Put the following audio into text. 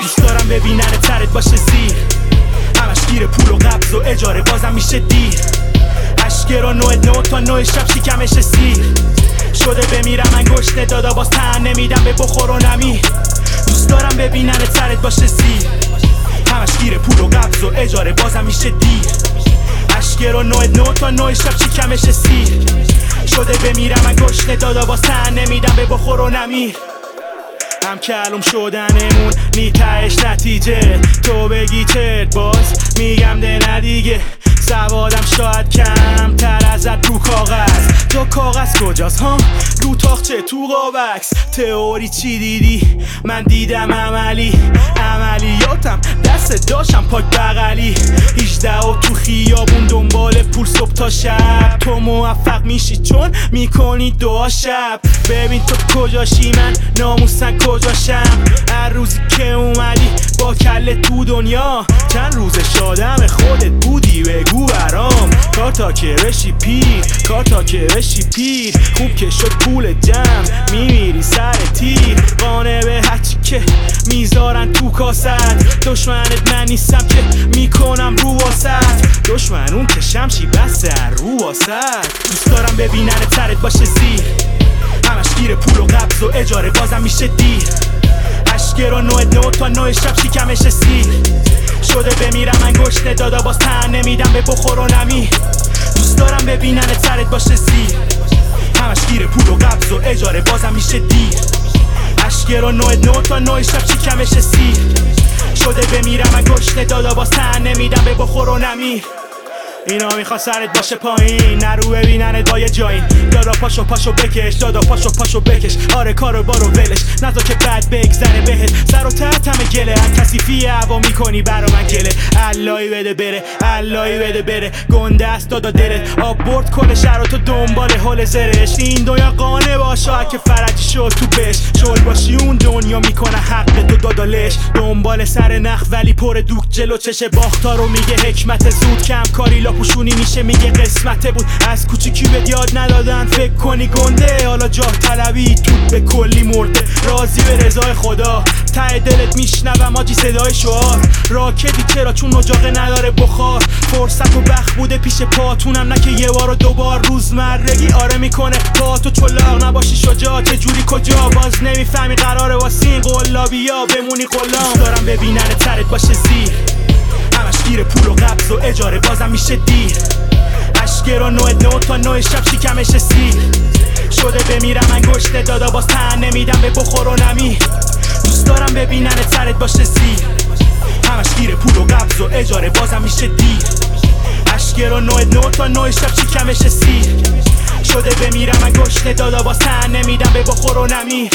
دوست دارم ببینن ترت باشه زیر. همش گیر پول و قبض و اجاره بازم میشه دیر. اشکر و نوع نو تا نوع شب شکمش سیر. شده بمیرم من گشته دادا باز تن نمیدم به بخور و نمی. دوست دارم ببینن ترت باشه زیر. همش گیر پول و قبض و اجاره بازم میشه دیر. اشکر و نوع نو تا نوع شب شکمش سیر. شده بمیرم من گشته دادا باز تن نمیدم به بخور و نمی. هم کلوم شدنمون نیتهش نتیجه. تو بگی چرت باز میگم ده ندیگه. سوادم شاید کم تر ازت رو کاغذ. کاغذ کجاست ها؟ رو تاخچه تو قابکس تئوری چی دیدی؟ من دیدم عملی. عملیاتم دست داشتم پاک بغلی. 18 و تو خیابون دنبال پول صبح تا شب. تو موفق میشی چون می‌کنی دو شب. ببین تو کجاشی؟ من ناموسن کجاشم؟ هر روزی که اومدی با کله تو دنیا. چند روز تا که بشی پیر کار تا که بشی پیر. خوب که شد پول جمع میمیری سر تیر. قانه به هرچی که می‌ذارن تو کاست دشمنت من نیستم که می‌کنم رو واسط دشمن اون که شمشی بسه رو واسط دوست دارم ببینن ترت باشه زیر. همش گیر پول و قبض و اجاره بازم میشه دیر. اشکر و نوع نو تا نوع شب شکمش سیر. شده بمیرم من گشته دادا باز تن نمیدم به بخور و نمی دوست دارم ببینن ترت باشه زیر همش گیر پول و قبض و اجاره بازم میشه دیر. اشکر و نوع نو تا نوع شب شکمش سیر. شده بمیرم من گشته دادا باز تن نمیدم به بخور و نمی اینا میخوا سرت باشه پایین. نرو ببیننت با یه دادا پاشو پاشو بکش. دادا پاشو پاشو بکش. آره کارو بارو ولش. نزا که بعد بگذره بهت. سر و تحت همه گله. هر کسی هوا می‌کنی برا من گله. اللهی بده بره. اللهی بده بره. گنده است دادا دلت. آب برد کل شهر تو دنبال حال زرش. این دنیا قانه باشه. که فرجی شد تو بش. شل باشی اون دنیا می‌کنه حق تو دادالش. دنبال سر نخ ولی پر دوک جلو چش باختا رو میگه حکمت کم کاری لاپوشونی میشه میگه قسمته بود. از کوچیکی به یاد ندادن فکر کنی گنده. حالا جاه طلبی توت به کلی مرده. راضی به رضای خدا. ته دلت میشنوم آجی صدای شعار. راکدی چرا؟ چون اجاقه نداره بخار. فرصت و بخ بوده پیش پاتونم. نه که یه بار و دوبار روزمرگی آره می‌کنه. با تو چلاق نباشی شجاع. چه جوری کجا؟ باز نمی‌فهمی قراره واسین قلابیا بمونی غلام دارم ببینن ترت باشه زیر. همش گیر پول و قبض و اجاره بازم میشه دیر. اشکر و نوع نو تا نوع شب شکمش سیر. شده بمیرم من گشته دادا باز تن نمیدم به بخور و نمی. دوست دارم ببینن ترت باشه زیر همش گیر پول و قبض و اجاره بازم میشه دیر. اشکر و نوع نو تا نوع شب شکمش سیر. شده بمیرم من گشته دادا باز تن نمیدم به بخور و نمی.